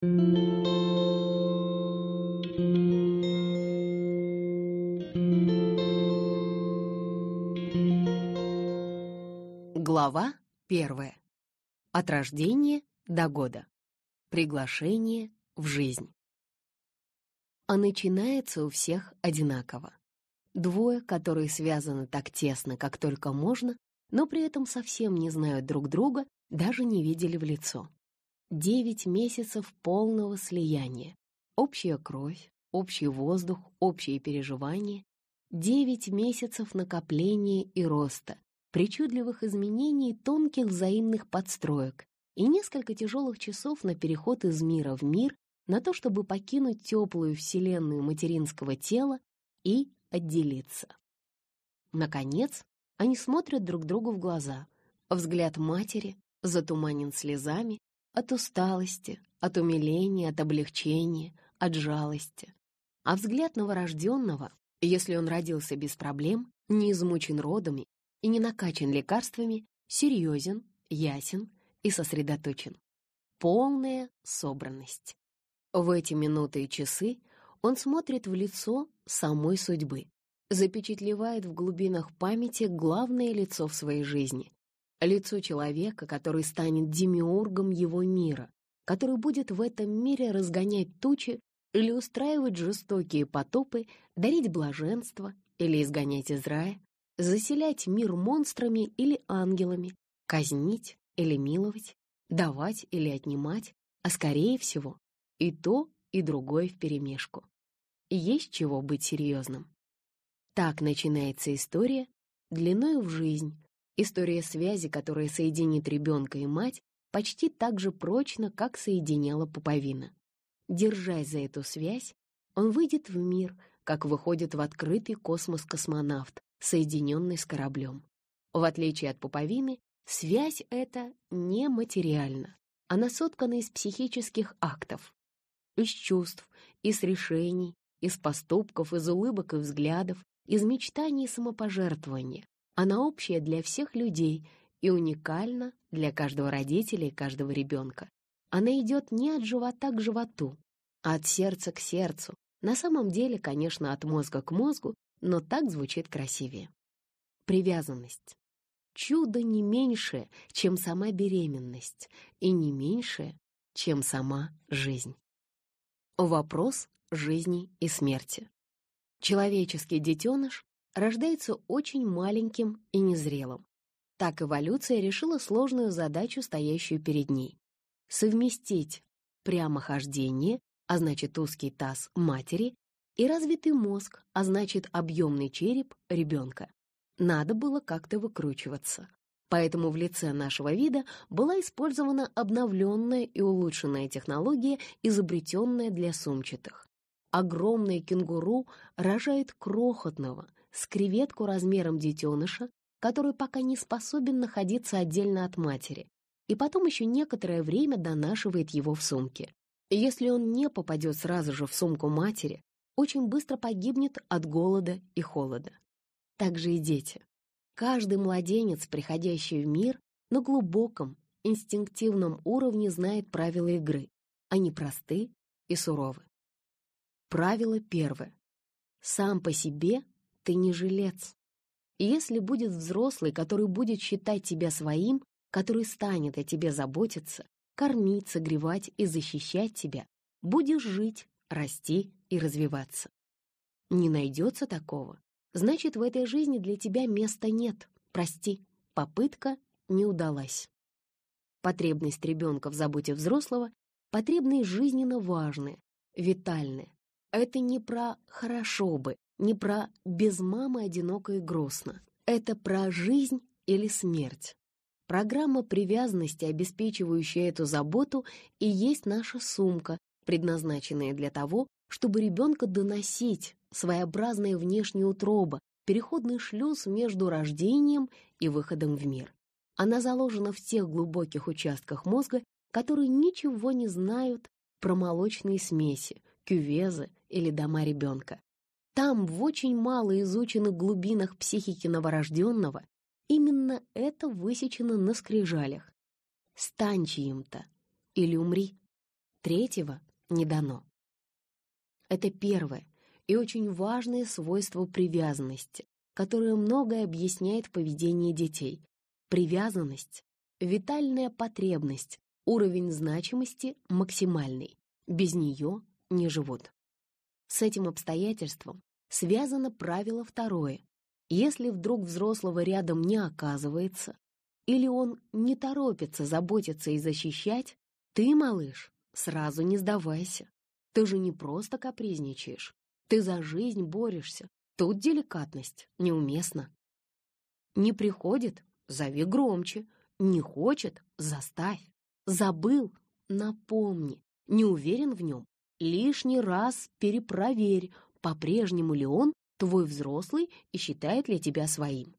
Глава первая. От рождения до года. Приглашение в жизнь. А начинается у всех одинаково. Двое, которые связаны так тесно, как только можно, но при этом совсем не знают друг друга, даже не видели в лицо. Девять месяцев полного слияния. Общая кровь, общий воздух, общие переживания. Девять месяцев накопления и роста, причудливых изменений тонких взаимных подстроек и несколько тяжелых часов на переход из мира в мир, на то, чтобы покинуть теплую вселенную материнского тела и отделиться. Наконец, они смотрят друг другу в глаза. Взгляд матери затуманен слезами от усталости, от умиления, от облегчения, от жалости. А взгляд новорожденного, если он родился без проблем, не измучен родами и не накачан лекарствами, серьезен, ясен и сосредоточен. Полная собранность. В эти минуты и часы он смотрит в лицо самой судьбы, запечатлевает в глубинах памяти главное лицо в своей жизни. Лицо человека, который станет демиургом его мира, который будет в этом мире разгонять тучи или устраивать жестокие потопы, дарить блаженство или изгонять из рая, заселять мир монстрами или ангелами, казнить или миловать, давать или отнимать, а скорее всего и то, и другое вперемешку. Есть чего быть серьезным. Так начинается история длиною в жизнь, история связи, которая соединит ребенка и мать почти так же прочно, как соединяла пуповина. Держась за эту связь, он выйдет в мир, как выходит в открытый космос космонавт, соединенный с кораблем. В отличие от пуповины, связь эта нематериальна. Она соткана из психических актов, из чувств, из решений, из поступков, из улыбок и взглядов, из мечтаний и самопожертвования. Она общая для всех людей и уникальна для каждого родителя и каждого ребенка. Она идет не от живота к животу, а от сердца к сердцу. На самом деле, конечно, от мозга к мозгу, но так звучит красивее. Привязанность. Чудо не меньшее, чем сама беременность, и не меньшее, чем сама жизнь. Вопрос жизни и смерти. Человеческий детеныш рождается очень маленьким и незрелым. Так эволюция решила сложную задачу, стоящую перед ней. Совместить прямохождение, а значит узкий таз матери, и развитый мозг, а значит объемный череп ребенка. Надо было как-то выкручиваться. Поэтому в лице нашего вида была использована обновленная и улучшенная технология, изобретенная для сумчатых огромный кенгуру рожает крохотного, с креветку размером детеныша, который пока не способен находиться отдельно от матери, и потом еще некоторое время донашивает его в сумке. Если он не попадет сразу же в сумку матери, очень быстро погибнет от голода и холода. Так же и дети. Каждый младенец, приходящий в мир, на глубоком, инстинктивном уровне знает правила игры. Они просты и суровы. Правило первое. Сам по себе ты не жилец. Если будет взрослый, который будет считать тебя своим, который станет о тебе заботиться, кормить, согревать и защищать тебя, будешь жить, расти и развиваться. Не найдется такого, значит, в этой жизни для тебя места нет. Прости, попытка не удалась. Потребность ребенка в заботе взрослого — потребность жизненно важная, витальная, это не про «хорошо бы», не про «без мамы одиноко и грустно». Это про жизнь или смерть. Программа привязанности, обеспечивающая эту заботу, и есть наша сумка, предназначенная для того, чтобы ребенка доносить, своеобразная внешняя утроба, переходный шлюз между рождением и выходом в мир. Она заложена в тех глубоких участках мозга, которые ничего не знают про молочные смеси, кювезы или дома ребенка. Там, в очень мало изученных глубинах психики новорожденного, именно это высечено на скрижалях. Стань чьим-то или умри. третьего не дано. Это первое и очень важное свойство привязанности, которое многое объясняет в поведении детей. Привязанность — витальная потребность, уровень значимости максимальный. Без нее не живут. С этим обстоятельством связано правило второе. Если вдруг взрослого рядом не оказывается, или он не торопится заботиться и защищать, ты, малыш, сразу не сдавайся. Ты же не просто капризничаешь, ты за жизнь борешься. Тут деликатность неуместна. Не приходит — зови громче. Не хочет — заставь. Забыл — напомни. Не уверен в нем — лишний раз перепроверь, по-прежнему ли он твой взрослый и считает ли тебя своим.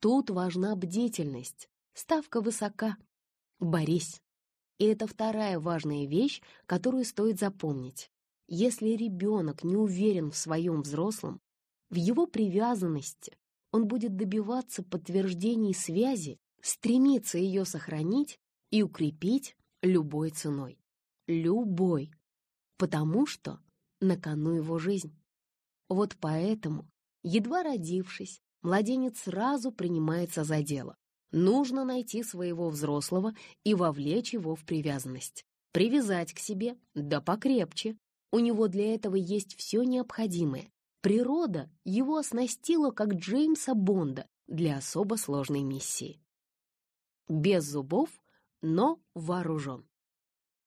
Тут важна бдительность. Ставка высока. Борись. И это вторая важная вещь, которую стоит запомнить. Если ребенок не уверен в своем взрослом, в его привязанности, он будет добиваться подтверждений связи, стремиться ее сохранить и укрепить любой ценой. Любой. Потому что на кону его жизнь. Вот поэтому, едва родившись, младенец сразу принимается за дело. Нужно найти своего взрослого и вовлечь его в привязанность. Привязать к себе, да покрепче, у него для этого есть все необходимое. Природа его оснастила, как Джеймса Бонда, для особо сложной миссии. Без зубов, но вооружен.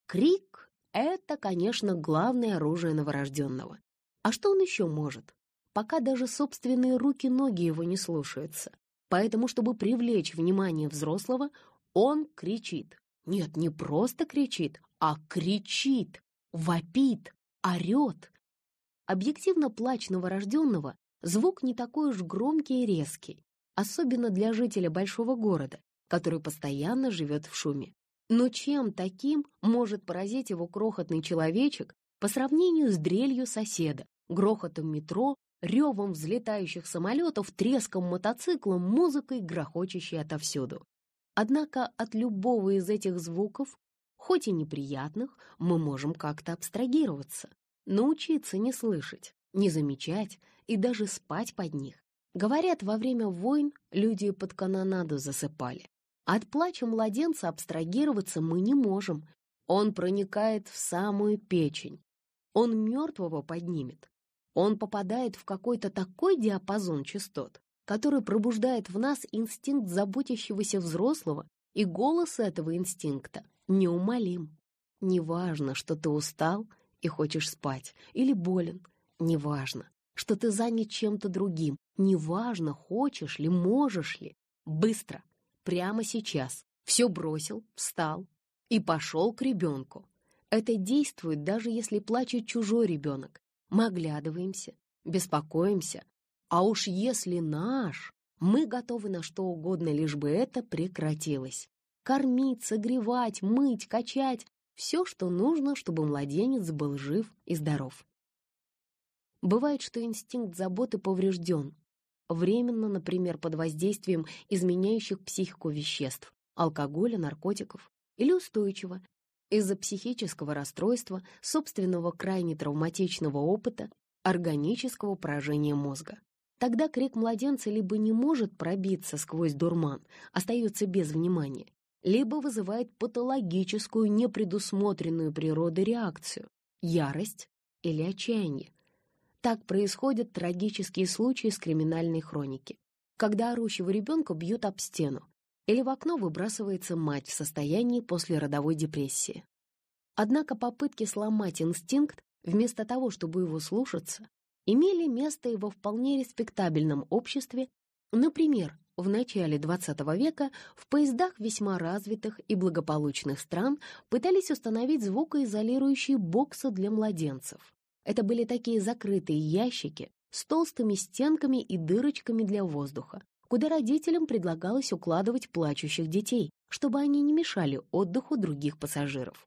Крик — это, конечно, главное оружие новорожденного. А что он еще может? Пока даже собственные руки-ноги его не слушаются. Поэтому, чтобы привлечь внимание взрослого, он кричит. Нет, не просто кричит, а кричит, вопит, орет. Объективно плач новорожденного — звук не такой уж громкий и резкий, особенно для жителя большого города, который постоянно живет в шуме. Но чем таким может поразить его крохотный человечек по сравнению с дрелью соседа, грохотом метро, ревом взлетающих самолетов, треском мотоцикла, музыкой, грохочущей отовсюду? Однако от любого из этих звуков Хоть и неприятных, мы можем как-то абстрагироваться, научиться не слышать, не замечать и даже спать под них. Говорят, во время войн люди под канонаду засыпали. От плача младенца абстрагироваться мы не можем. Он проникает в самую печень. Он мертвого поднимет. Он попадает в какой-то такой диапазон частот, который пробуждает в нас инстинкт заботящегося взрослого, и голос этого инстинкта неумолим. Неважно, что ты устал и хочешь спать, или болен. Неважно, что ты занят чем-то другим. Неважно, хочешь ли, можешь ли. Быстро, прямо сейчас, все бросил, встал и пошел к ребенку. Это действует, даже если плачет чужой ребенок. Мы оглядываемся, беспокоимся. А уж если наш, мы готовы на что угодно, лишь бы это прекратилось кормить, согревать, мыть, качать — все, что нужно, чтобы младенец был жив и здоров. Бывает, что инстинкт заботы поврежден, временно, например, под воздействием изменяющих психику веществ, алкоголя, наркотиков, или устойчиво, из-за психического расстройства, собственного крайне травматичного опыта, органического поражения мозга. Тогда крик младенца либо не может пробиться сквозь дурман, остается без внимания, либо вызывает патологическую, непредусмотренную природой реакцию – ярость или отчаяние. Так происходят трагические случаи с криминальной хроники, когда орущего ребенка бьют об стену или в окно выбрасывается мать в состоянии послеродовой депрессии. Однако попытки сломать инстинкт, вместо того, чтобы его слушаться, имели место и во вполне респектабельном обществе, например, в начале XX века в поездах весьма развитых и благополучных стран пытались установить звукоизолирующие боксы для младенцев. Это были такие закрытые ящики с толстыми стенками и дырочками для воздуха, куда родителям предлагалось укладывать плачущих детей, чтобы они не мешали отдыху других пассажиров.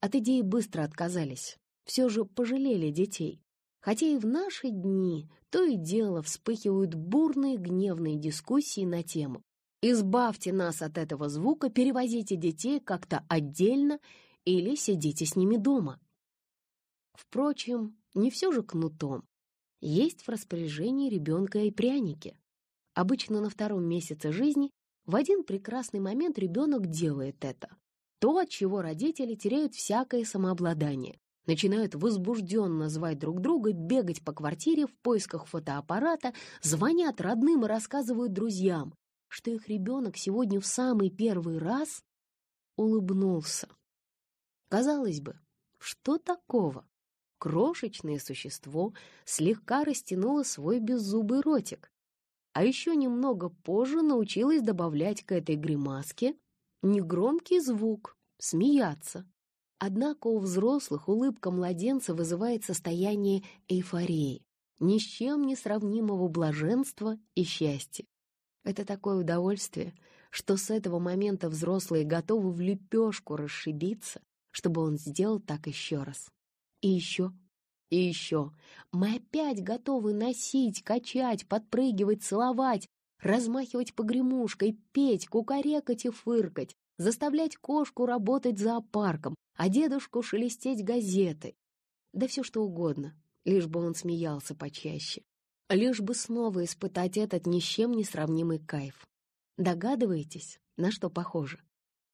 От идеи быстро отказались. Все же пожалели детей, хотя и в наши дни то и дело вспыхивают бурные гневные дискуссии на тему «Избавьте нас от этого звука, перевозите детей как-то отдельно или сидите с ними дома». Впрочем, не все же кнутом. Есть в распоряжении ребенка и пряники. Обычно на втором месяце жизни в один прекрасный момент ребенок делает это. То, от чего родители теряют всякое самообладание, начинают возбужденно звать друг друга, бегать по квартире в поисках фотоаппарата, звонят родным и рассказывают друзьям, что их ребенок сегодня в самый первый раз улыбнулся. Казалось бы, что такого? Крошечное существо слегка растянуло свой беззубый ротик, а еще немного позже научилась добавлять к этой гримаске негромкий звук — смеяться. Однако у взрослых улыбка младенца вызывает состояние эйфории, ни с чем не сравнимого блаженства и счастья. Это такое удовольствие, что с этого момента взрослые готовы в лепешку расшибиться, чтобы он сделал так еще раз. И еще, и еще. Мы опять готовы носить, качать, подпрыгивать, целовать, размахивать погремушкой, петь, кукарекать и фыркать, заставлять кошку работать зоопарком, а дедушку шелестеть газетой. Да все что угодно, лишь бы он смеялся почаще. Лишь бы снова испытать этот ни с чем не сравнимый кайф. Догадываетесь, на что похоже?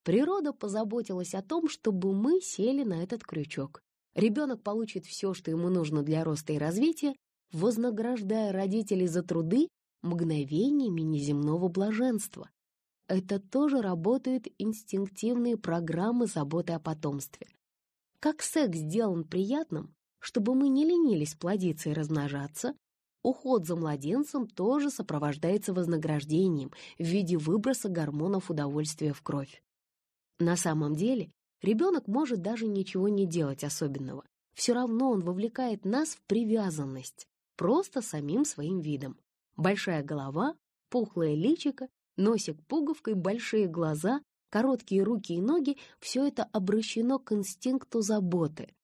Природа позаботилась о том, чтобы мы сели на этот крючок. Ребенок получит все, что ему нужно для роста и развития, вознаграждая родителей за труды мгновениями неземного блаженства. Это тоже работают инстинктивные программы заботы о потомстве. Как секс сделан приятным, чтобы мы не ленились плодиться и размножаться, уход за младенцем тоже сопровождается вознаграждением в виде выброса гормонов удовольствия в кровь. На самом деле, ребенок может даже ничего не делать особенного. Все равно он вовлекает нас в привязанность, просто самим своим видом. Большая голова, пухлое личико Носик пуговкой, большие глаза, короткие руки и ноги — все это обращено к инстинкту заботы.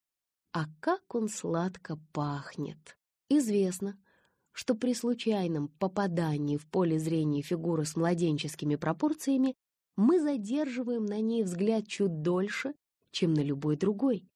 А как он сладко пахнет! Известно, что при случайном попадании в поле зрения фигуры с младенческими пропорциями мы задерживаем на ней взгляд чуть дольше, чем на любой другой.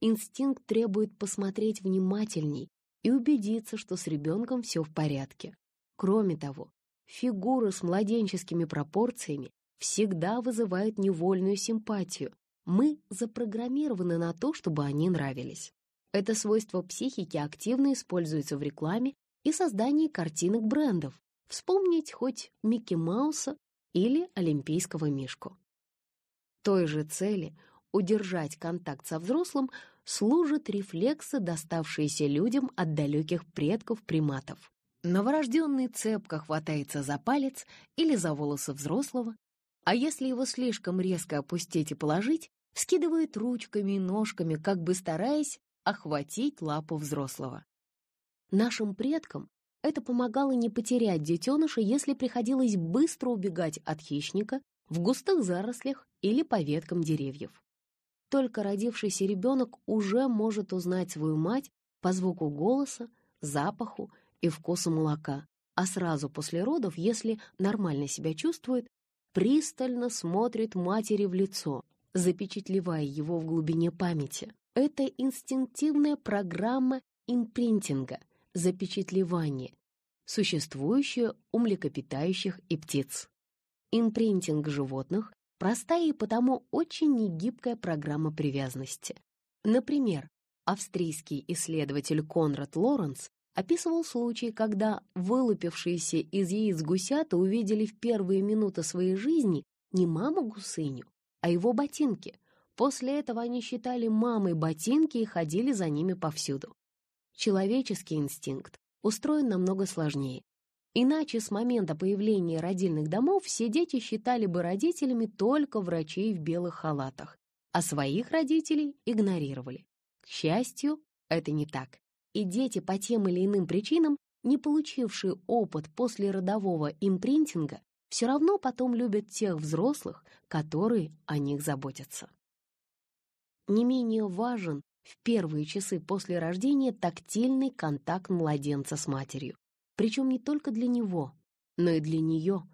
Инстинкт требует посмотреть внимательней и убедиться, что с ребенком все в порядке. Кроме того, Фигуры с младенческими пропорциями всегда вызывают невольную симпатию. Мы запрограммированы на то, чтобы они нравились. Это свойство психики активно используется в рекламе и создании картинок брендов. Вспомнить хоть Микки Мауса или Олимпийского мишку. Той же цели удержать контакт со взрослым служат рефлексы, доставшиеся людям от далеких предков приматов. Новорожденный цепко хватается за палец или за волосы взрослого, а если его слишком резко опустить и положить, вскидывает ручками и ножками, как бы стараясь охватить лапу взрослого. Нашим предкам это помогало не потерять детеныша, если приходилось быстро убегать от хищника в густых зарослях или по веткам деревьев. Только родившийся ребенок уже может узнать свою мать по звуку голоса, запаху и вкуса молока, а сразу после родов, если нормально себя чувствует, пристально смотрит матери в лицо, запечатлевая его в глубине памяти. Это инстинктивная программа импринтинга, запечатлевания, существующая у млекопитающих и птиц. Импринтинг животных – простая и потому очень негибкая программа привязанности. Например, австрийский исследователь Конрад Лоренц описывал случай, когда вылупившиеся из яиц гусята увидели в первые минуты своей жизни не маму-гусыню, а его ботинки. После этого они считали мамой ботинки и ходили за ними повсюду. Человеческий инстинкт устроен намного сложнее. Иначе с момента появления родильных домов все дети считали бы родителями только врачей в белых халатах, а своих родителей игнорировали. К счастью, это не так и дети по тем или иным причинам, не получившие опыт после родового импринтинга, все равно потом любят тех взрослых, которые о них заботятся. Не менее важен в первые часы после рождения тактильный контакт младенца с матерью. Причем не только для него, но и для нее.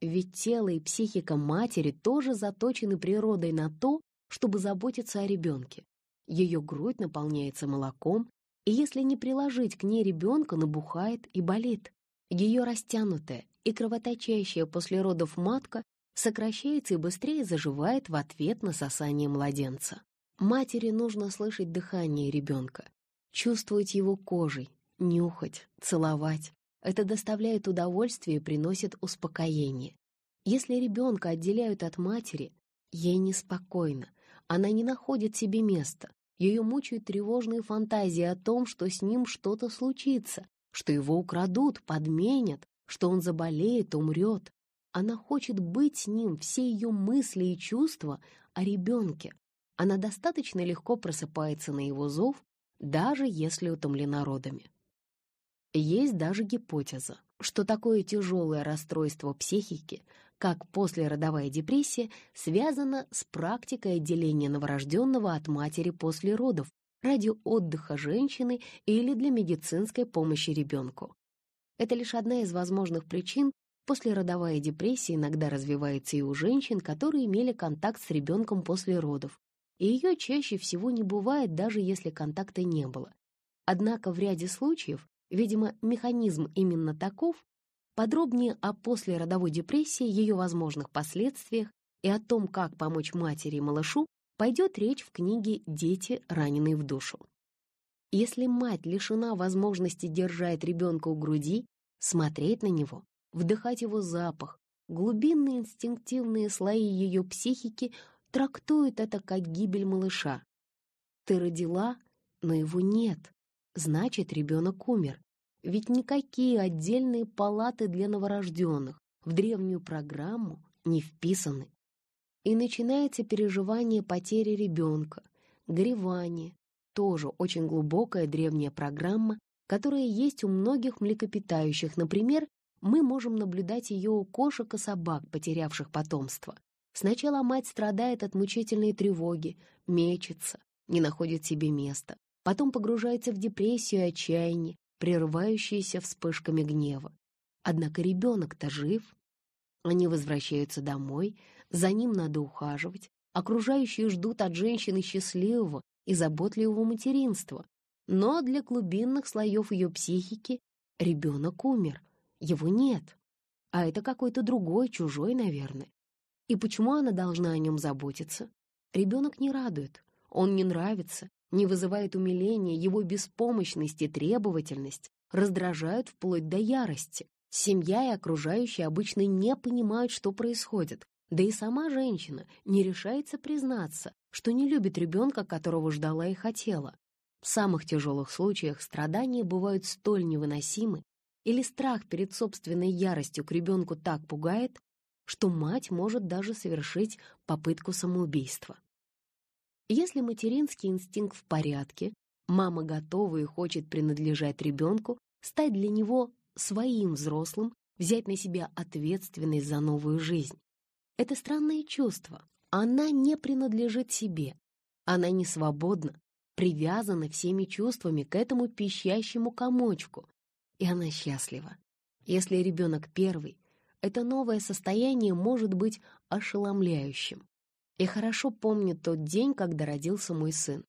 Ведь тело и психика матери тоже заточены природой на то, чтобы заботиться о ребенке. ее грудь наполняется молоком, и если не приложить к ней ребенка, набухает и болит. Ее растянутая и кровоточащая после родов матка сокращается и быстрее заживает в ответ на сосание младенца. Матери нужно слышать дыхание ребенка, чувствовать его кожей, нюхать, целовать. Это доставляет удовольствие и приносит успокоение. Если ребенка отделяют от матери, ей неспокойно, она не находит себе места, ее мучают тревожные фантазии о том, что с ним что-то случится, что его украдут, подменят, что он заболеет, умрет. Она хочет быть с ним, все ее мысли и чувства о ребенке. Она достаточно легко просыпается на его зов, даже если утомлена родами. Есть даже гипотеза, что такое тяжелое расстройство психики, как послеродовая депрессия, связано с практикой отделения новорожденного от матери после родов ради отдыха женщины или для медицинской помощи ребенку. Это лишь одна из возможных причин, послеродовая депрессия иногда развивается и у женщин, которые имели контакт с ребенком после родов, и ее чаще всего не бывает, даже если контакта не было. Однако в ряде случаев Видимо, механизм именно таков. Подробнее о послеродовой депрессии, ее возможных последствиях и о том, как помочь матери и малышу, пойдет речь в книге «Дети, раненые в душу». Если мать лишена возможности держать ребенка у груди, смотреть на него, вдыхать его запах, глубинные инстинктивные слои ее психики трактуют это как гибель малыша. Ты родила, но его нет значит, ребенок умер. Ведь никакие отдельные палаты для новорожденных в древнюю программу не вписаны. И начинается переживание потери ребенка, горевание, тоже очень глубокая древняя программа, которая есть у многих млекопитающих. Например, мы можем наблюдать ее у кошек и собак, потерявших потомство. Сначала мать страдает от мучительной тревоги, мечется, не находит себе места потом погружается в депрессию и отчаяние, прерывающиеся вспышками гнева. Однако ребенок-то жив. Они возвращаются домой, за ним надо ухаживать, окружающие ждут от женщины счастливого и заботливого материнства. Но для глубинных слоев ее психики ребенок умер, его нет. А это какой-то другой, чужой, наверное. И почему она должна о нем заботиться? Ребенок не радует, он не нравится, не вызывает умиления, его беспомощность и требовательность раздражают вплоть до ярости. Семья и окружающие обычно не понимают, что происходит, да и сама женщина не решается признаться, что не любит ребенка, которого ждала и хотела. В самых тяжелых случаях страдания бывают столь невыносимы, или страх перед собственной яростью к ребенку так пугает, что мать может даже совершить попытку самоубийства. Если материнский инстинкт в порядке, мама готова и хочет принадлежать ребенку, стать для него своим взрослым, взять на себя ответственность за новую жизнь. Это странное чувство. Она не принадлежит себе. Она не свободна, привязана всеми чувствами к этому пищащему комочку. И она счастлива. Если ребенок первый, это новое состояние может быть ошеломляющим. И хорошо помню тот день, когда родился мой сын.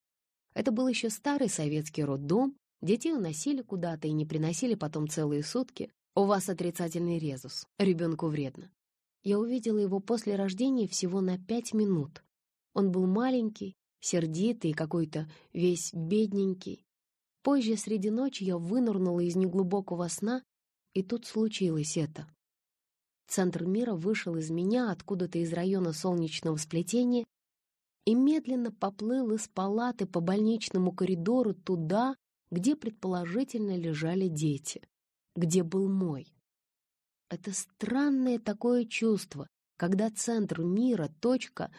Это был еще старый советский роддом, детей уносили куда-то и не приносили потом целые сутки. У вас отрицательный резус, ребенку вредно. Я увидела его после рождения всего на пять минут. Он был маленький, сердитый какой-то весь бедненький. Позже среди ночи я вынырнула из неглубокого сна, и тут случилось это. Центр мира вышел из меня откуда-то из района солнечного сплетения и медленно поплыл из палаты по больничному коридору туда, где предположительно лежали дети, где был мой. Это странное такое чувство, когда центр мира, точка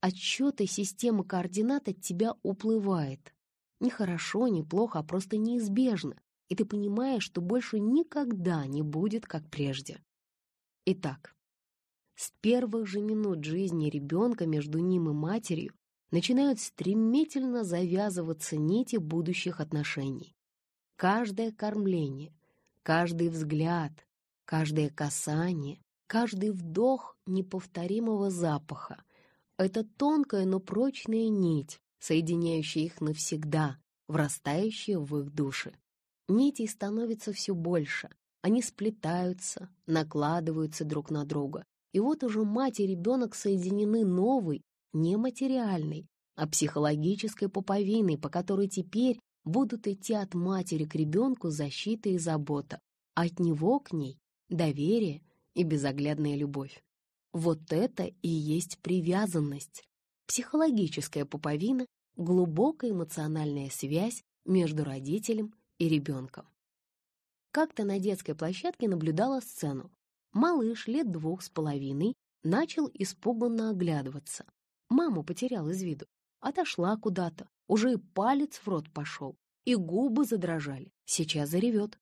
отсчета системы координат от тебя уплывает. Не хорошо, не плохо, а просто неизбежно, и ты понимаешь, что больше никогда не будет, как прежде. Итак, с первых же минут жизни ребенка между ним и матерью начинают стремительно завязываться нити будущих отношений. Каждое кормление, каждый взгляд, каждое касание, каждый вдох неповторимого запаха — это тонкая, но прочная нить, соединяющие их навсегда, врастающие в их души. Нитей становится все больше, они сплетаются, накладываются друг на друга. И вот уже мать и ребенок соединены новой, не материальной, а психологической пуповиной, по которой теперь будут идти от матери к ребенку защита и забота, а от него к ней доверие и безоглядная любовь. Вот это и есть привязанность, психологическая пуповина, глубокая эмоциональная связь между родителем и ребенком. Как-то на детской площадке наблюдала сцену. Малыш лет двух с половиной начал испуганно оглядываться. Маму потерял из виду. Отошла куда-то, уже и палец в рот пошел, и губы задрожали. Сейчас заревет.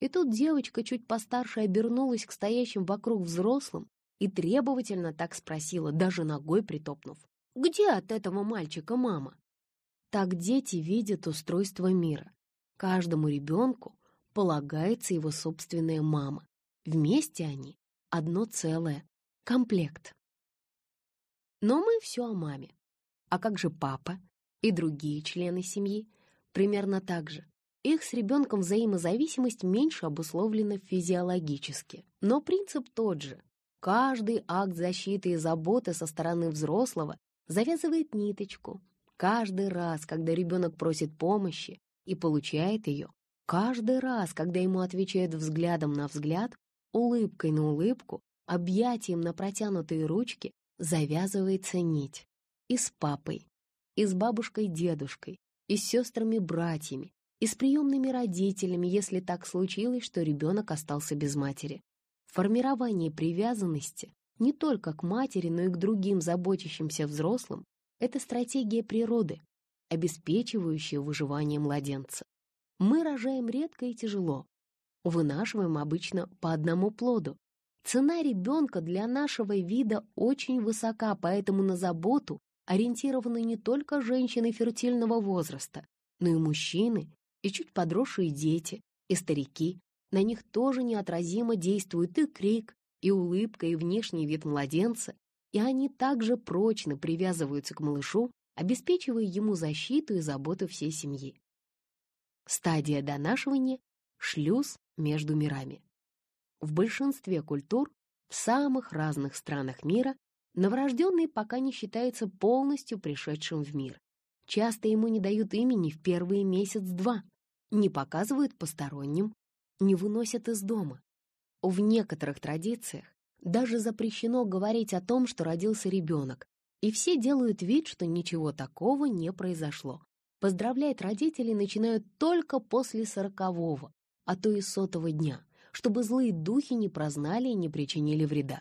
И тут девочка чуть постарше обернулась к стоящим вокруг взрослым и требовательно так спросила, даже ногой притопнув. «Где от этого мальчика мама?» Так дети видят устройство мира. Каждому ребенку полагается его собственная мама. Вместе они одно целое, комплект. Но мы все о маме. А как же папа и другие члены семьи? Примерно так же. Их с ребенком взаимозависимость меньше обусловлена физиологически. Но принцип тот же. Каждый акт защиты и заботы со стороны взрослого завязывает ниточку. Каждый раз, когда ребенок просит помощи и получает ее, Каждый раз, когда ему отвечают взглядом на взгляд, улыбкой на улыбку, объятием на протянутые ручки, завязывается нить. И с папой, и с бабушкой-дедушкой, и с сестрами-братьями, и с приемными родителями, если так случилось, что ребенок остался без матери. Формирование привязанности не только к матери, но и к другим заботящимся взрослым — это стратегия природы, обеспечивающая выживание младенца. Мы рожаем редко и тяжело. Вынашиваем обычно по одному плоду. Цена ребенка для нашего вида очень высока, поэтому на заботу ориентированы не только женщины фертильного возраста, но и мужчины, и чуть подросшие дети, и старики. На них тоже неотразимо действует и крик, и улыбка, и внешний вид младенца, и они также прочно привязываются к малышу, обеспечивая ему защиту и заботу всей семьи. Стадия донашивания — шлюз между мирами. В большинстве культур, в самых разных странах мира, новорожденный пока не считается полностью пришедшим в мир. Часто ему не дают имени в первые месяц-два, не показывают посторонним, не выносят из дома. В некоторых традициях даже запрещено говорить о том, что родился ребенок, и все делают вид, что ничего такого не произошло, Поздравлять родителей начинают только после сорокового, а то и сотого дня, чтобы злые духи не прознали и не причинили вреда.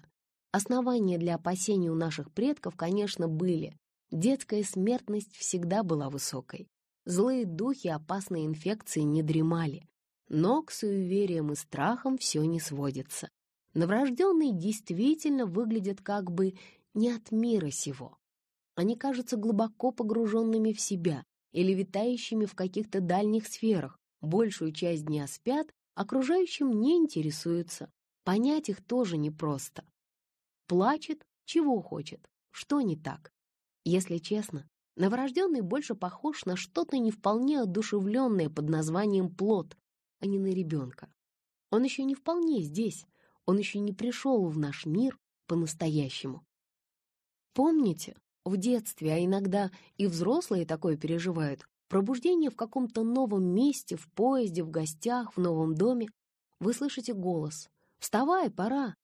Основания для опасений у наших предков, конечно, были. Детская смертность всегда была высокой. Злые духи опасные инфекции не дремали. Но к суевериям и страхам все не сводится. Новорожденные действительно выглядят как бы не от мира сего. Они кажутся глубоко погруженными в себя, или витающими в каких-то дальних сферах, большую часть дня спят, окружающим не интересуются. Понять их тоже непросто. Плачет, чего хочет, что не так. Если честно, новорожденный больше похож на что-то не вполне одушевленное под названием плод, а не на ребенка. Он еще не вполне здесь, он еще не пришел в наш мир по-настоящему. Помните, в детстве, а иногда и взрослые такое переживают, пробуждение в каком-то новом месте, в поезде, в гостях, в новом доме, вы слышите голос «Вставай, пора!»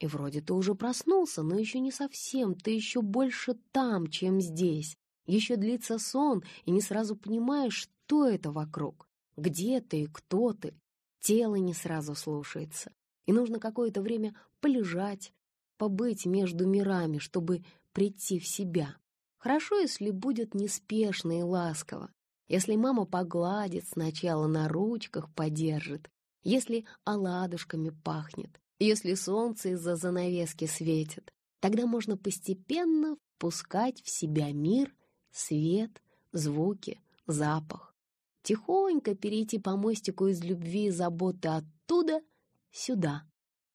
И вроде ты уже проснулся, но еще не совсем, ты еще больше там, чем здесь. Еще длится сон, и не сразу понимаешь, что это вокруг, где ты и кто ты. Тело не сразу слушается, и нужно какое-то время полежать, побыть между мирами, чтобы прийти в себя. Хорошо, если будет неспешно и ласково, если мама погладит сначала на ручках, подержит, если оладушками пахнет, если солнце из-за занавески светит, тогда можно постепенно впускать в себя мир, свет, звуки, запах. Тихонько перейти по мостику из любви и заботы оттуда сюда,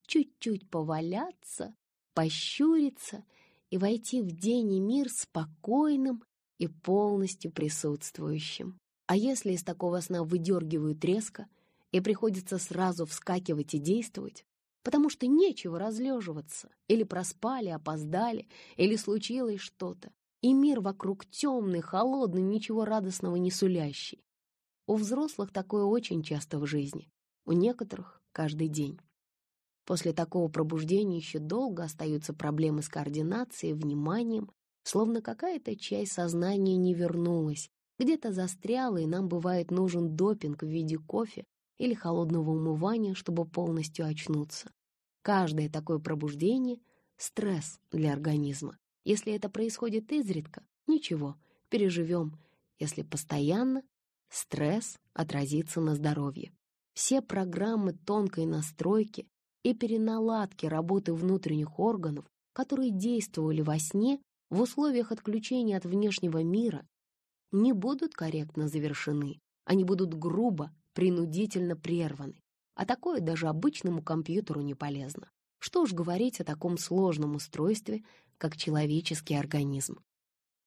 чуть-чуть поваляться, пощуриться и войти в день и мир спокойным и полностью присутствующим. А если из такого сна выдергивают резко и приходится сразу вскакивать и действовать, потому что нечего разлеживаться, или проспали, опоздали, или случилось что-то, и мир вокруг темный, холодный, ничего радостного не сулящий. У взрослых такое очень часто в жизни, у некоторых — каждый день. После такого пробуждения еще долго остаются проблемы с координацией, вниманием, словно какая-то часть сознания не вернулась, где-то застряла, и нам бывает нужен допинг в виде кофе или холодного умывания, чтобы полностью очнуться. Каждое такое пробуждение — стресс для организма. Если это происходит изредка, ничего, переживем. Если постоянно, стресс отразится на здоровье. Все программы тонкой настройки и переналадки работы внутренних органов, которые действовали во сне в условиях отключения от внешнего мира, не будут корректно завершены, они будут грубо, принудительно прерваны. А такое даже обычному компьютеру не полезно. Что уж говорить о таком сложном устройстве, как человеческий организм.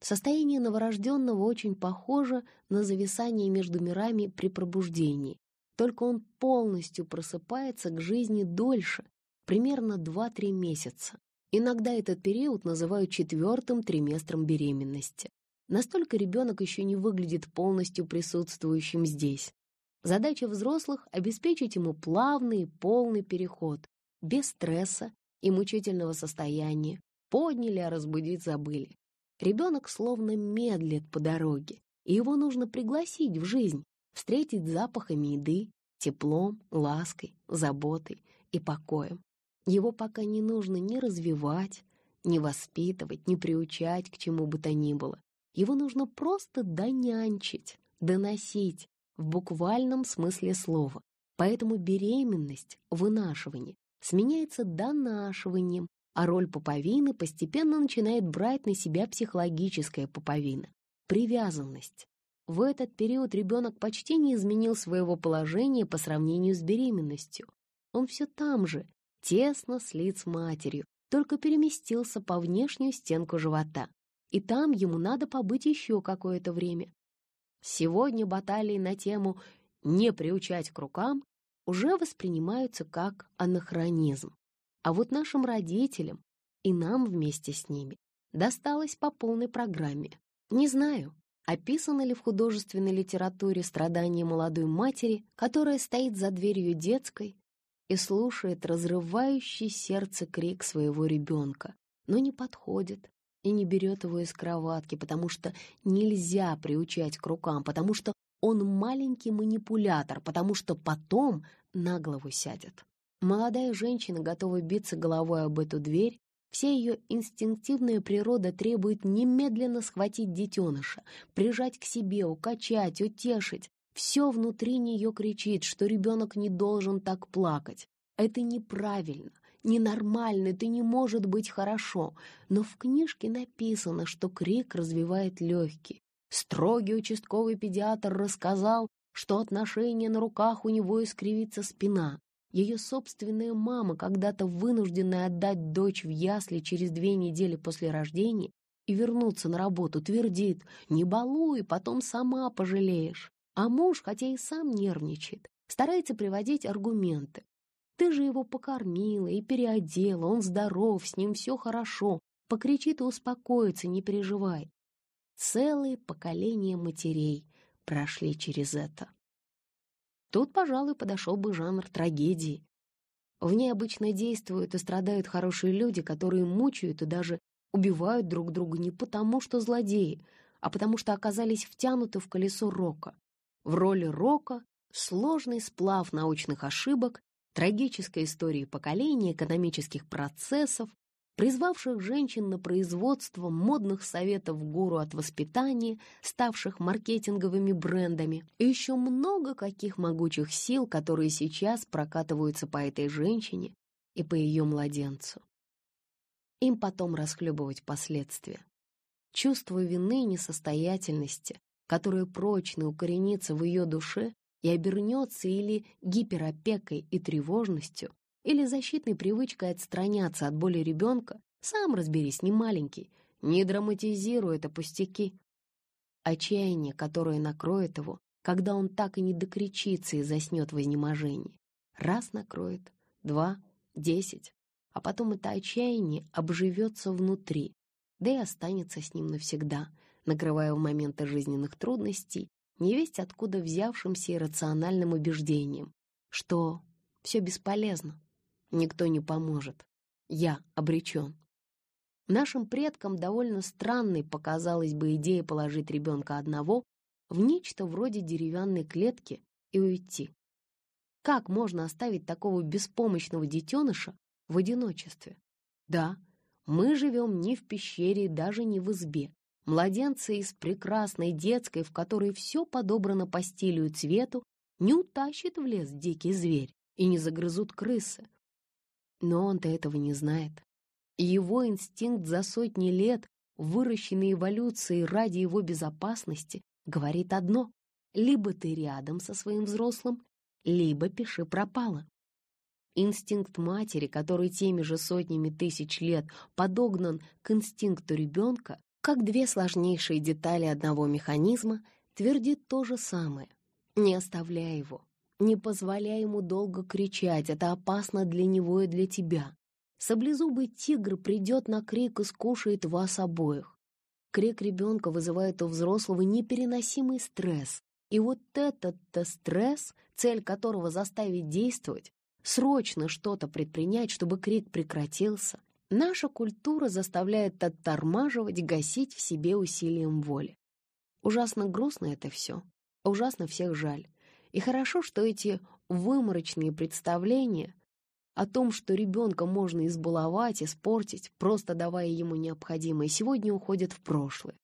Состояние новорожденного очень похоже на зависание между мирами при пробуждении, только он полностью просыпается к жизни дольше, примерно 2-3 месяца. Иногда этот период называют четвертым триместром беременности. Настолько ребенок еще не выглядит полностью присутствующим здесь. Задача взрослых — обеспечить ему плавный полный переход, без стресса и мучительного состояния. Подняли, а разбудить забыли. Ребенок словно медлит по дороге, и его нужно пригласить в жизнь, встретить запахами еды, теплом, лаской, заботой и покоем. Его пока не нужно ни развивать, ни воспитывать, ни приучать к чему бы то ни было. Его нужно просто донянчить, доносить в буквальном смысле слова. Поэтому беременность, вынашивание сменяется донашиванием, а роль пуповины постепенно начинает брать на себя психологическая пуповина — привязанность. В этот период ребенок почти не изменил своего положения по сравнению с беременностью. Он все там же, тесно слит с матерью, только переместился по внешнюю стенку живота. И там ему надо побыть еще какое-то время. Сегодня баталии на тему «не приучать к рукам» уже воспринимаются как анахронизм. А вот нашим родителям и нам вместе с ними досталось по полной программе. Не знаю, Описано ли в художественной литературе страдания молодой матери, которая стоит за дверью детской и слушает разрывающий сердце крик своего ребенка, но не подходит и не берет его из кроватки, потому что нельзя приучать к рукам, потому что он маленький манипулятор, потому что потом на голову сядет. Молодая женщина готова биться головой об эту дверь, Вся ее инстинктивная природа требует немедленно схватить детеныша, прижать к себе, укачать, утешить. Все внутри нее кричит, что ребенок не должен так плакать. Это неправильно, ненормально, это не может быть хорошо. Но в книжке написано, что крик развивает легкие. Строгий участковый педиатр рассказал, что отношения на руках у него искривится спина. Ее собственная мама, когда-то вынужденная отдать дочь в ясли через две недели после рождения и вернуться на работу, твердит «Не балуй, потом сама пожалеешь». А муж, хотя и сам нервничает, старается приводить аргументы. «Ты же его покормила и переодела, он здоров, с ним все хорошо, покричит и успокоится, не переживай». Целые поколения матерей прошли через это. Тут, пожалуй, подошел бы жанр трагедии. В ней обычно действуют и страдают хорошие люди, которые мучают и даже убивают друг друга не потому, что злодеи, а потому что оказались втянуты в колесо рока. В роли рока сложный сплав научных ошибок, трагической истории поколения, экономических процессов, призвавших женщин на производство модных советов гуру от воспитания, ставших маркетинговыми брендами, и еще много каких могучих сил, которые сейчас прокатываются по этой женщине и по ее младенцу. Им потом расхлебывать последствия. Чувство вины и несостоятельности, которое прочно укоренится в ее душе и обернется или гиперопекой и тревожностью, или защитной привычкой отстраняться от боли ребенка, сам разберись, не маленький, не драматизируй это пустяки. отчаяние, которое накроет его, когда он так и не докричится и заснет в изнеможении. Раз накроет, два, десять, а потом это отчаяние обживется внутри, да и останется с ним навсегда, накрывая в моменты жизненных трудностей невесть откуда взявшимся иррациональным убеждением, что все бесполезно, никто не поможет, я обречен. Нашим предкам довольно странной показалась бы идея положить ребенка одного в нечто вроде деревянной клетки и уйти. Как можно оставить такого беспомощного детеныша в одиночестве? Да, мы живем не в пещере даже не в избе. Младенцы из прекрасной детской, в которой все подобрано по стилю и цвету, не утащит в лес дикий зверь и не загрызут крысы. Но он-то этого не знает. Его инстинкт за сотни лет, выращенный эволюцией ради его безопасности, говорит одно — либо ты рядом со своим взрослым, либо пиши пропало. Инстинкт матери, который теми же сотнями тысяч лет подогнан к инстинкту ребенка, как две сложнейшие детали одного механизма, твердит то же самое. Не оставляй его, не позволяй ему долго кричать, это опасно для него и для тебя. Саблезубый тигр придет на крик и скушает вас обоих. Крик ребенка вызывает у взрослого непереносимый стресс. И вот этот-то стресс, цель которого заставить действовать, срочно что-то предпринять, чтобы крик прекратился, наша культура заставляет оттормаживать, гасить в себе усилием воли. Ужасно грустно это все, ужасно всех жаль. И хорошо, что эти выморочные представления о том, что ребенка можно избаловать, испортить, просто давая ему необходимое, сегодня уходят в прошлое.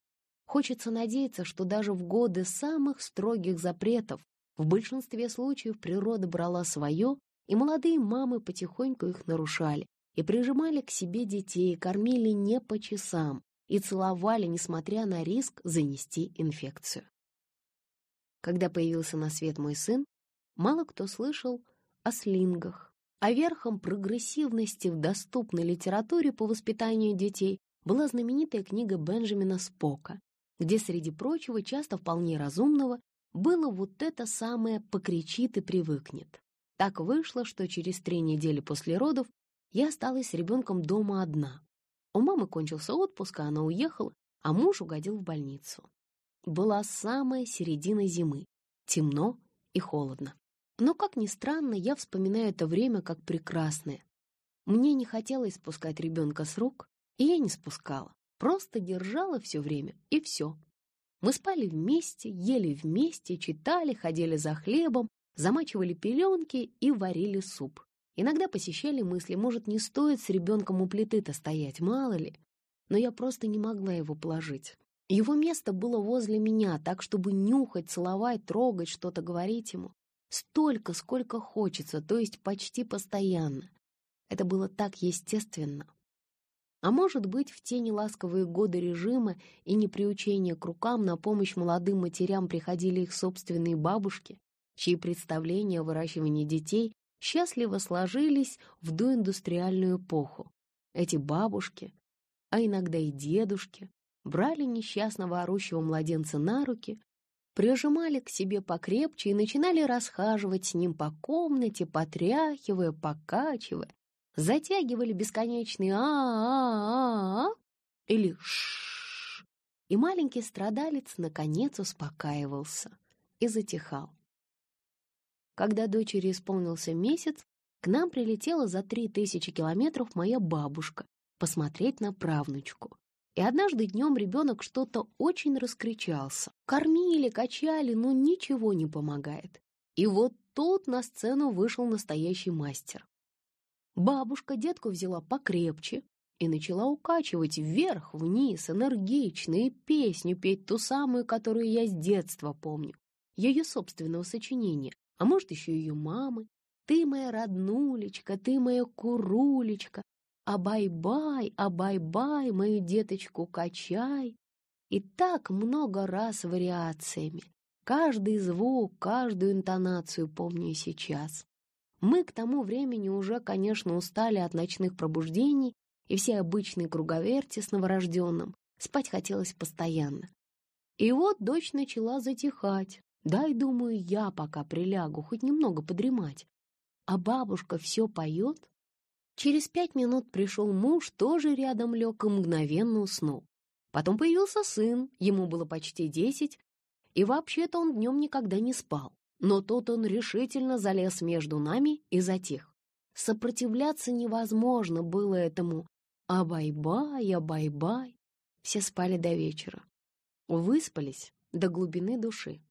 Хочется надеяться, что даже в годы самых строгих запретов в большинстве случаев природа брала свое, и молодые мамы потихоньку их нарушали, и прижимали к себе детей, кормили не по часам и целовали, несмотря на риск занести инфекцию. Когда появился на свет мой сын, мало кто слышал о слингах, а верхом прогрессивности в доступной литературе по воспитанию детей была знаменитая книга Бенджамина Спока, где, среди прочего, часто вполне разумного, было вот это самое «покричит и привыкнет». Так вышло, что через три недели после родов я осталась с ребенком дома одна. У мамы кончился отпуск, а она уехала, а муж угодил в больницу. Была самая середина зимы, темно и холодно. Но, как ни странно, я вспоминаю это время как прекрасное. Мне не хотелось спускать ребенка с рук, и я не спускала. Просто держала все время, и все. Мы спали вместе, ели вместе, читали, ходили за хлебом, замачивали пеленки и варили суп. Иногда посещали мысли, может, не стоит с ребенком у плиты-то стоять, мало ли. Но я просто не могла его положить. Его место было возле меня, так, чтобы нюхать, целовать, трогать, что-то говорить ему. Столько, сколько хочется, то есть почти постоянно. Это было так естественно. А может быть, в те неласковые годы режима и неприучения к рукам на помощь молодым матерям приходили их собственные бабушки, чьи представления о выращивании детей счастливо сложились в доиндустриальную эпоху. Эти бабушки, а иногда и дедушки, брали несчастного орущего младенца на руки, прижимали к себе покрепче и начинали расхаживать с ним по комнате, потряхивая, покачивая, затягивали бесконечные а а а или ш и маленький страдалец наконец успокаивался и затихал. Когда дочери исполнился месяц, к нам прилетела за три тысячи километров моя бабушка посмотреть на правнучку. И однажды днем ребенок что-то очень раскричался. Кормили, качали, но ничего не помогает. И вот тут на сцену вышел настоящий мастер. Бабушка детку взяла покрепче и начала укачивать вверх-вниз, энергично, и песню петь ту самую, которую я с детства помню, ее собственного сочинения, а может, еще ее мамы. «Ты моя роднулечка, ты моя курулечка, а бай-бай, а бай-бай, мою деточку качай. И так много раз вариациями. Каждый звук, каждую интонацию помню и сейчас. Мы к тому времени уже, конечно, устали от ночных пробуждений и все обычные круговерти с новорожденным. Спать хотелось постоянно. И вот дочь начала затихать. Дай, думаю, я пока прилягу, хоть немного подремать. А бабушка все поет. Через пять минут пришел муж, тоже рядом лег и мгновенно уснул. Потом появился сын, ему было почти десять, и вообще-то он днем никогда не спал. Но тут он решительно залез между нами и затих. Сопротивляться невозможно было этому «а-бай-бай, а-бай-бай». Все спали до вечера. Выспались до глубины души.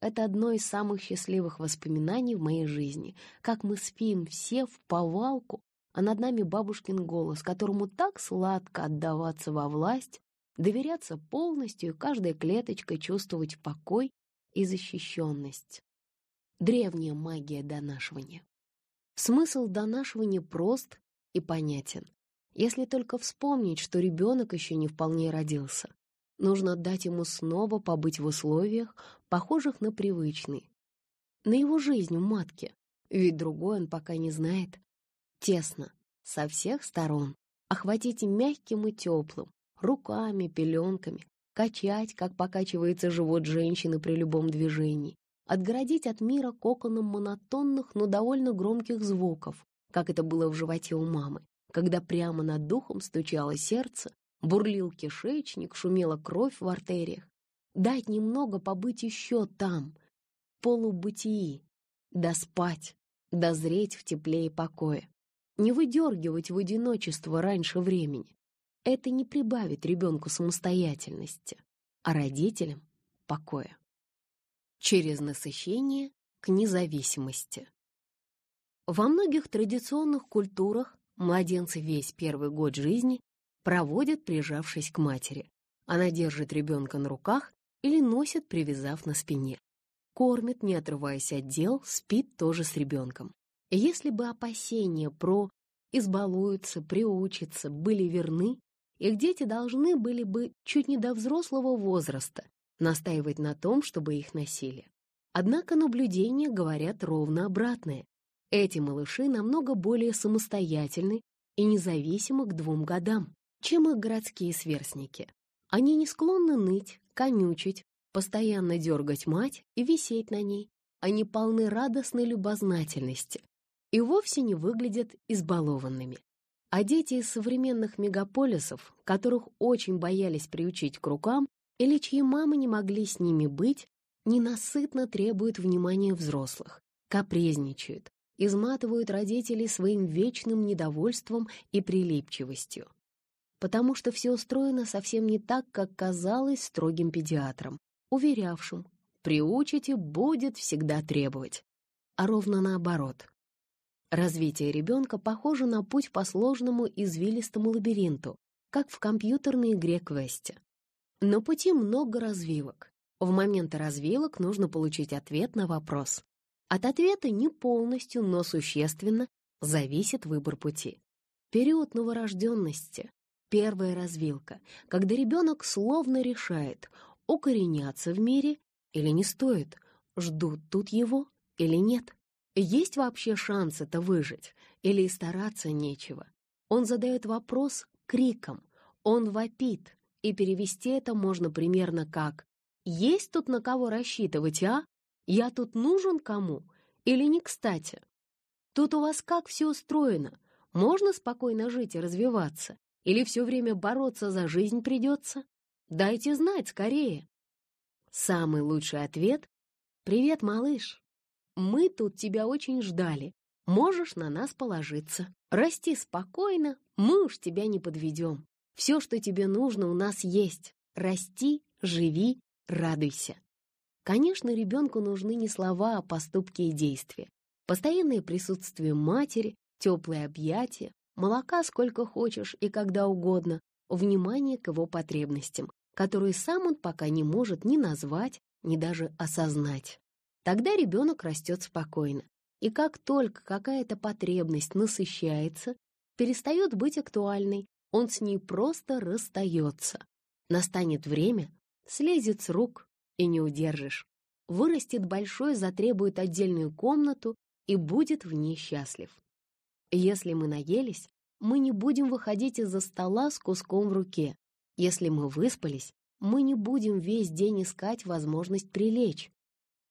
Это одно из самых счастливых воспоминаний в моей жизни, как мы спим все в повалку, а над нами бабушкин голос, которому так сладко отдаваться во власть, доверяться полностью и каждой клеточкой чувствовать покой и защищенность. Древняя магия донашивания. Смысл донашивания прост и понятен, если только вспомнить, что ребенок еще не вполне родился. Нужно дать ему снова побыть в условиях, похожих на привычные. На его жизнь в матке, ведь другой он пока не знает. Тесно, со всех сторон, охватить мягким и теплым, руками, пеленками, качать, как покачивается живот женщины при любом движении, отгородить от мира коконом монотонных, но довольно громких звуков, как это было в животе у мамы, когда прямо над духом стучало сердце, бурлил кишечник, шумела кровь в артериях. Дать немного побыть еще там, в полубытии, доспать, дозреть в тепле и покое. Не выдергивать в одиночество раньше времени. Это не прибавит ребенку самостоятельности, а родителям — покоя. Через насыщение к независимости. Во многих традиционных культурах младенцы весь первый год жизни проводят, прижавшись к матери. Она держит ребенка на руках или носит, привязав на спине. Кормит, не отрываясь от дел, спит тоже с ребенком. Если бы опасения про избалуются, приучатся были верны, их дети должны были бы чуть не до взрослого возраста настаивать на том, чтобы их носили. Однако наблюдения говорят ровно обратное. Эти малыши намного более самостоятельны и независимы к двум годам чем их городские сверстники. Они не склонны ныть, конючить, постоянно дергать мать и висеть на ней. Они полны радостной любознательности и вовсе не выглядят избалованными. А дети из современных мегаполисов, которых очень боялись приучить к рукам или чьи мамы не могли с ними быть, ненасытно требуют внимания взрослых, капризничают, изматывают родителей своим вечным недовольством и прилипчивостью потому что все устроено совсем не так, как казалось строгим педиатром, уверявшим, приучите, будет всегда требовать. А ровно наоборот. Развитие ребенка похоже на путь по сложному извилистому лабиринту, как в компьютерной игре Квесте. На пути много развилок. В моменты развилок нужно получить ответ на вопрос. От ответа не полностью, но существенно зависит выбор пути. Период новорожденности, Первая развилка, когда ребенок словно решает, укореняться в мире или не стоит, ждут тут его или нет. Есть вообще шанс это выжить или и стараться нечего? Он задает вопрос криком, он вопит, и перевести это можно примерно как «Есть тут на кого рассчитывать, а? Я тут нужен кому? Или не кстати? Тут у вас как все устроено? Можно спокойно жить и развиваться? Или все время бороться за жизнь придется? Дайте знать скорее. Самый лучший ответ — «Привет, малыш. Мы тут тебя очень ждали. Можешь на нас положиться. Расти спокойно, мы уж тебя не подведем. Все, что тебе нужно, у нас есть. Расти, живи, радуйся». Конечно, ребенку нужны не слова, а поступки и действия. Постоянное присутствие матери, теплые объятия, молока сколько хочешь и когда угодно, внимание к его потребностям, которые сам он пока не может ни назвать, ни даже осознать. Тогда ребенок растет спокойно. И как только какая-то потребность насыщается, перестает быть актуальной, он с ней просто расстается. Настанет время, слезет с рук и не удержишь. Вырастет большой, затребует отдельную комнату и будет в ней счастлив. Если мы наелись, мы не будем выходить из-за стола с куском в руке. Если мы выспались, мы не будем весь день искать возможность прилечь.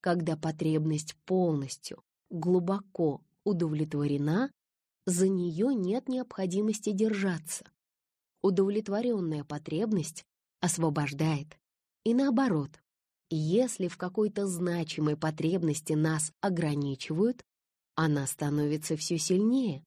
Когда потребность полностью, глубоко удовлетворена, за нее нет необходимости держаться. Удовлетворенная потребность освобождает. И наоборот, если в какой-то значимой потребности нас ограничивают, она становится все сильнее.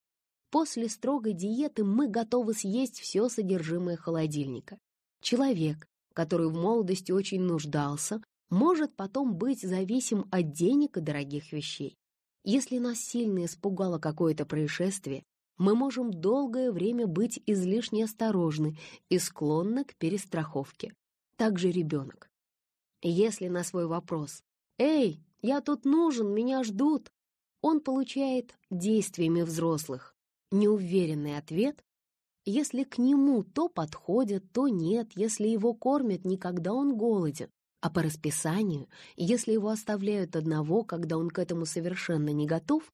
После строгой диеты мы готовы съесть все содержимое холодильника. Человек, который в молодости очень нуждался, может потом быть зависим от денег и дорогих вещей. Если нас сильно испугало какое-то происшествие, мы можем долгое время быть излишне осторожны и склонны к перестраховке. Также ребенок. Если на свой вопрос «Эй, я тут нужен, меня ждут», он получает действиями взрослых неуверенный ответ, если к нему то подходят, то нет, если его кормят не когда он голоден, а по расписанию, если его оставляют одного, когда он к этому совершенно не готов,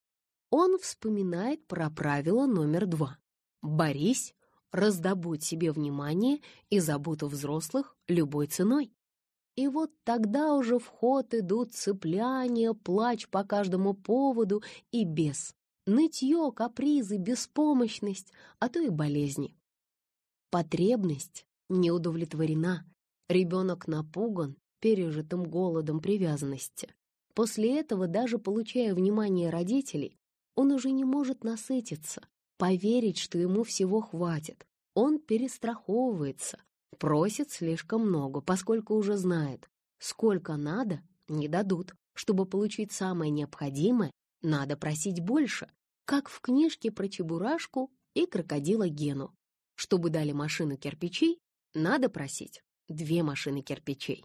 он вспоминает про правило номер два. «Борись, раздобудь себе внимание и заботу взрослых любой ценой». И вот тогда уже в ход идут цепляния, плач по каждому поводу и без, нытье, капризы, беспомощность, а то и болезни. Потребность не удовлетворена, ребенок напуган пережитым голодом привязанности. После этого, даже получая внимание родителей, он уже не может насытиться, поверить, что ему всего хватит. Он перестраховывается, просит слишком много, поскольку уже знает, сколько надо, не дадут. Чтобы получить самое необходимое, надо просить больше, как в книжке про Чебурашку и крокодила Гену. Чтобы дали машину кирпичей, надо просить две машины кирпичей.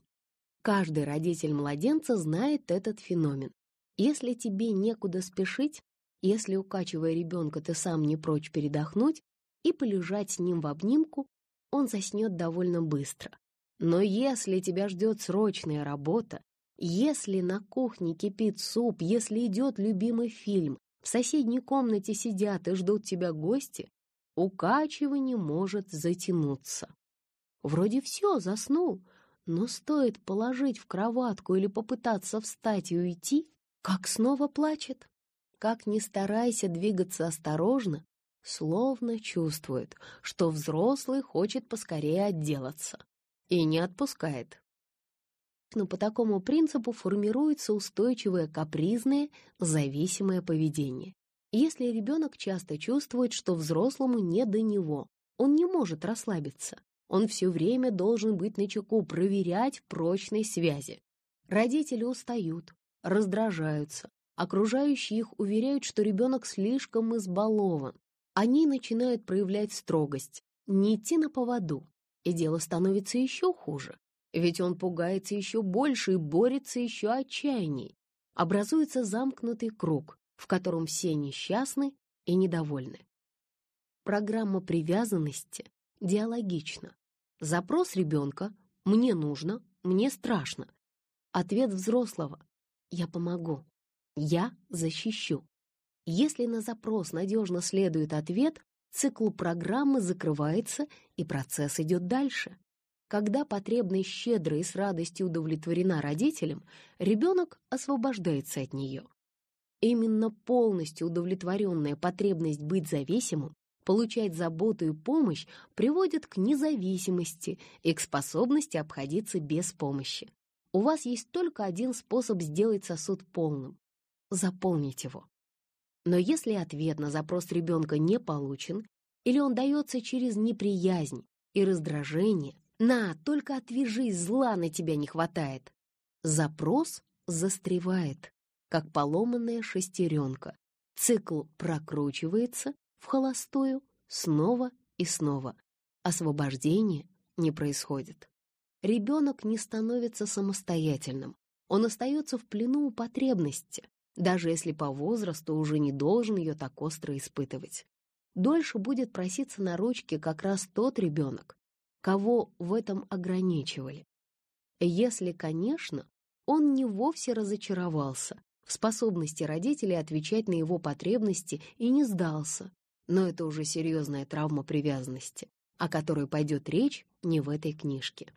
Каждый родитель младенца знает этот феномен. Если тебе некуда спешить, если, укачивая ребенка, ты сам не прочь передохнуть и полежать с ним в обнимку, он заснет довольно быстро. Но если тебя ждет срочная работа, если на кухне кипит суп, если идет любимый фильм, в соседней комнате сидят и ждут тебя гости, укачивание может затянуться. Вроде все, заснул, но стоит положить в кроватку или попытаться встать и уйти, как снова плачет. Как ни старайся двигаться осторожно, словно чувствует, что взрослый хочет поскорее отделаться и не отпускает но по такому принципу формируется устойчивое капризное, зависимое поведение. Если ребенок часто чувствует, что взрослому не до него, он не может расслабиться. Он все время должен быть начеку, проверять прочность связи. Родители устают, раздражаются, окружающие их уверяют, что ребенок слишком избалован. Они начинают проявлять строгость, не идти на поводу, и дело становится еще хуже. Ведь он пугается еще больше и борется еще отчаянней. Образуется замкнутый круг, в котором все несчастны и недовольны. Программа привязанности диалогична. Запрос ребенка «мне нужно», «мне страшно». Ответ взрослого «я помогу», «я защищу». Если на запрос надежно следует ответ, цикл программы закрывается и процесс идет дальше. Когда потребность щедро и с радостью удовлетворена родителям, ребенок освобождается от нее. Именно полностью удовлетворенная потребность быть зависимым, получать заботу и помощь приводит к независимости и к способности обходиться без помощи. У вас есть только один способ сделать сосуд полным — заполнить его. Но если ответ на запрос ребенка не получен, или он дается через неприязнь и раздражение, на, только отвяжись, зла на тебя не хватает. Запрос застревает, как поломанная шестеренка. Цикл прокручивается в холостую снова и снова. Освобождение не происходит. Ребенок не становится самостоятельным. Он остается в плену у потребности, даже если по возрасту уже не должен ее так остро испытывать. Дольше будет проситься на ручки как раз тот ребенок, кого в этом ограничивали. Если, конечно, он не вовсе разочаровался в способности родителей отвечать на его потребности и не сдался, но это уже серьезная травма привязанности, о которой пойдет речь не в этой книжке.